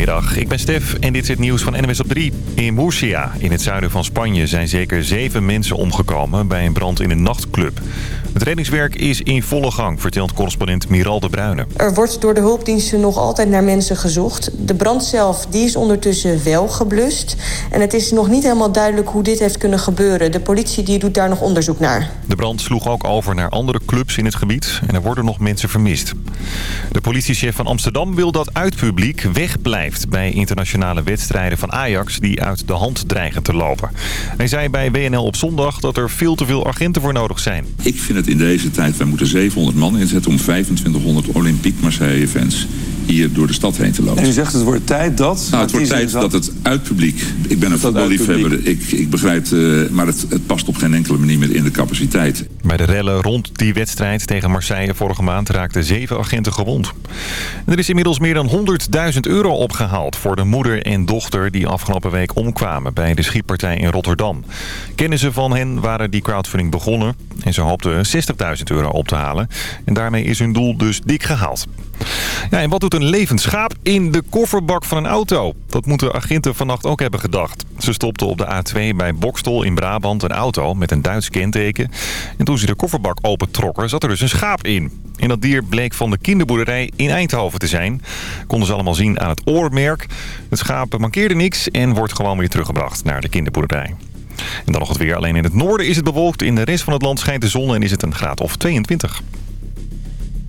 Goedemiddag, ik ben Stef en dit is het nieuws van NWS op 3. In Murcia, in het zuiden van Spanje, zijn zeker zeven mensen omgekomen bij een brand in een nachtclub. Het reddingswerk is in volle gang, vertelt correspondent Miral de Bruyne. Er wordt door de hulpdiensten nog altijd naar mensen gezocht. De brand zelf die is ondertussen wel geblust. En het is nog niet helemaal duidelijk hoe dit heeft kunnen gebeuren. De politie die doet daar nog onderzoek naar. De brand sloeg ook over naar andere clubs in het gebied en er worden nog mensen vermist. De politiechef van Amsterdam wil dat uitpubliek wegblijft bij internationale wedstrijden van Ajax die uit de hand dreigen te lopen. Hij zei bij WNL op zondag dat er veel te veel agenten voor nodig zijn. Ik vind in deze tijd, wij moeten 700 man inzetten om 2500 Olympique Marseille fans hier door de stad heen te lopen. En u zegt het wordt tijd dat... Nou, het wordt tijd dat het uitpubliek... Ik ben een voetballiefhebber, ik, ik begrijp... Uh, maar het, het past op geen enkele manier meer in de capaciteit. Bij de rellen rond die wedstrijd tegen Marseille vorige maand raakten zeven agenten gewond. er is inmiddels meer dan 100.000 euro opgehaald voor de moeder en dochter die afgelopen week omkwamen bij de schietpartij in Rotterdam. Kennissen van hen waren die crowdfunding begonnen en ze hoopten 60.000 euro op te halen. En daarmee is hun doel dus dik gehaald. Ja, en wat doet een levend schaap in de kofferbak van een auto? Dat moeten agenten vannacht ook hebben gedacht. Ze stopten op de A2 bij Bokstol in Brabant een auto met een Duits kenteken. En toen ze de kofferbak opentrokken zat er dus een schaap in. En dat dier bleek van de kinderboerderij in Eindhoven te zijn. Konden ze allemaal zien aan het oormerk. Het schaap mankeerde niks en wordt gewoon weer teruggebracht naar de kinderboerderij. En dan nog het weer. Alleen in het noorden is het bewolkt. In de rest van het land schijnt de zon en is het een graad of 22.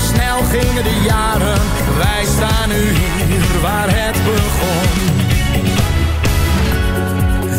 snel gingen de jaren. Wij staan nu hier waar het begon.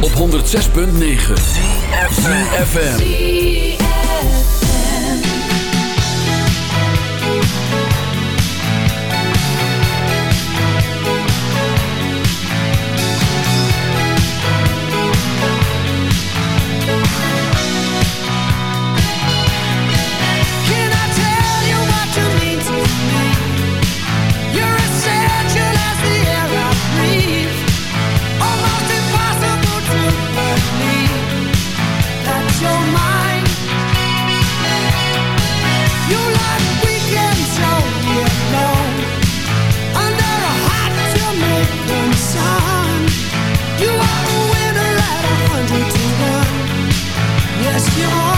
Op 106.9 ZFM. You. are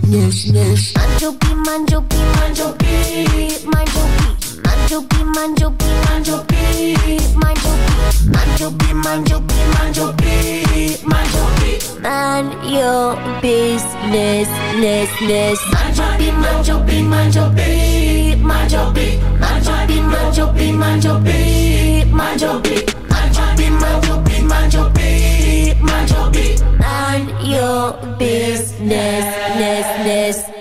Your beat, mind your beat, mind your beat, mind your beat. Mind your beat, mind your beat, mind your beat, mind your beat. Mind your beat, mind your business, ness, ness. Mind your beat, mind your beat, mind your beat, mind your beat. Mind your beat, mind beat, mind your beat, mind your beat. Mind your beat, mind your beat, mind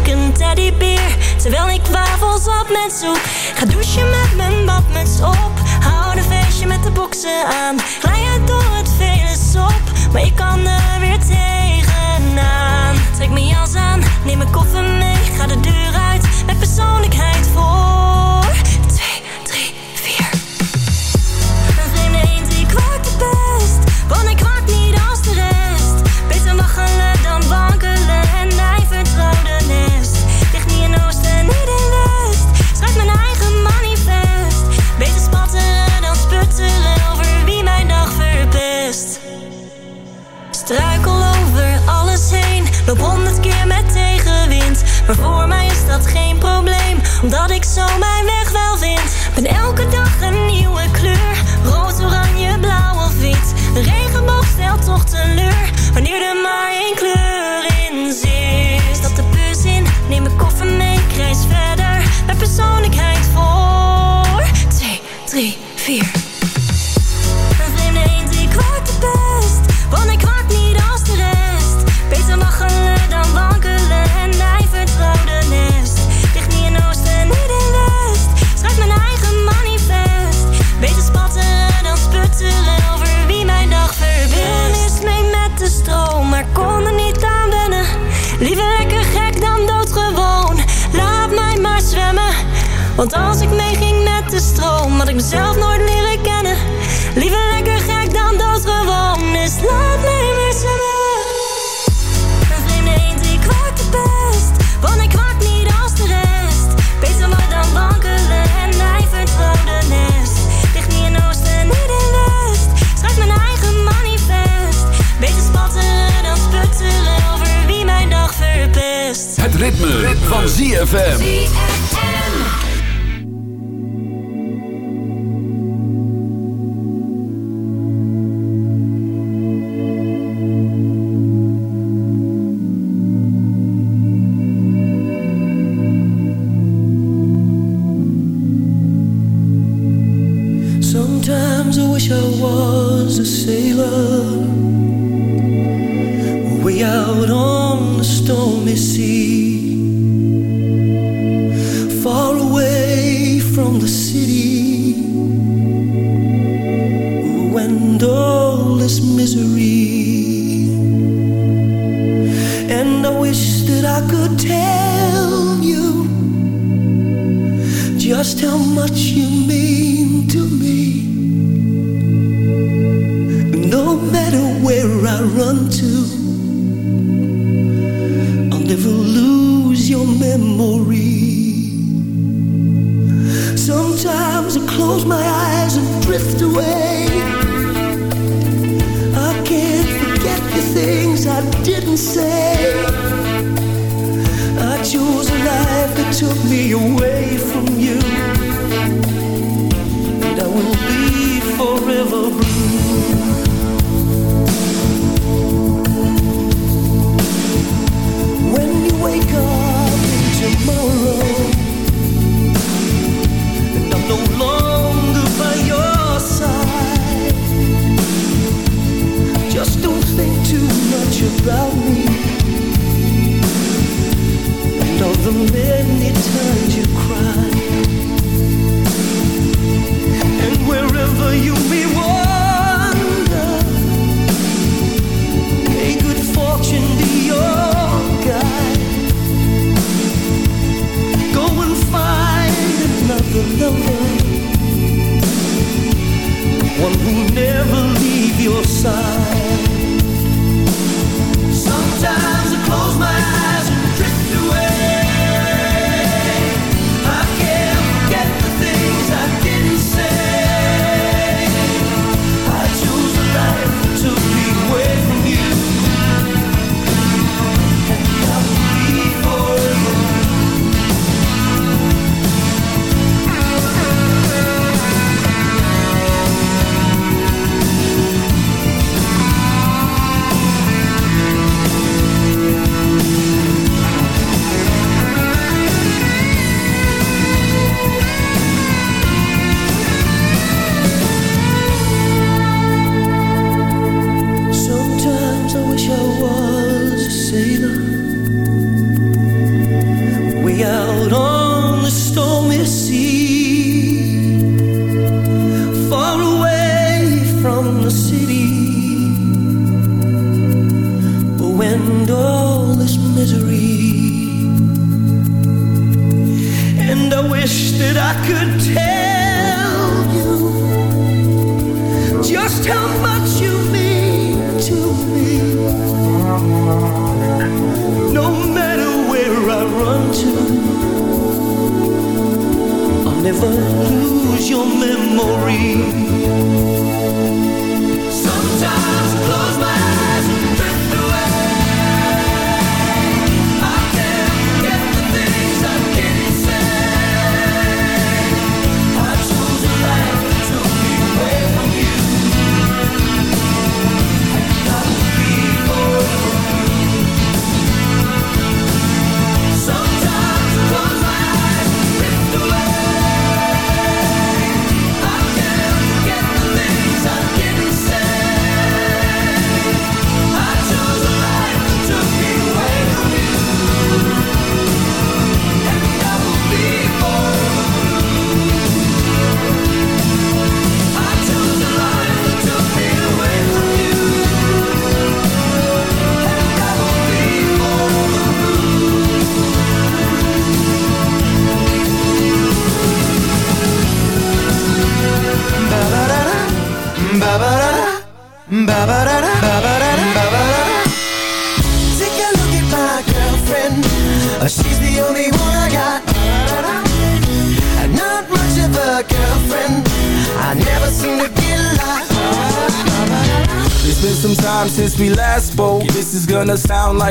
ik een teddybeer Terwijl ik wafels op met soep Ga douchen met mijn badmuts op. Hou een feestje met de boksen aan. Glij uit door het vele op, Maar ik kan er weer tegenaan. Trek mijn jas aan, neem mijn koffer mee. Ga de deur uit, met persoonlijkheid vol Maar voor mij is dat geen probleem, omdat ik zo mijn weg wel vind. Ben elke dag een nieuwe kleur, rood, oranje, blauw of wit. De regenboog stelt toch teleur, wanneer er maar één kleur. Want als ik meeging met de stroom, had ik mezelf nooit leren kennen. Liever lekker ik dan dat we al mij maar zwemmen. Een vreemde een, drie kwart de pest. Want ik wak niet als de rest. Beter maar dan wankelen en mij vertrouwde nest. Ligt niet in oosten, Nederland. Schrijf mijn eigen manifest. Beter spatteren dan sputteren over wie mijn dag verpest. Het ritme van ZFM. The many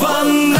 lijf.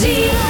Zie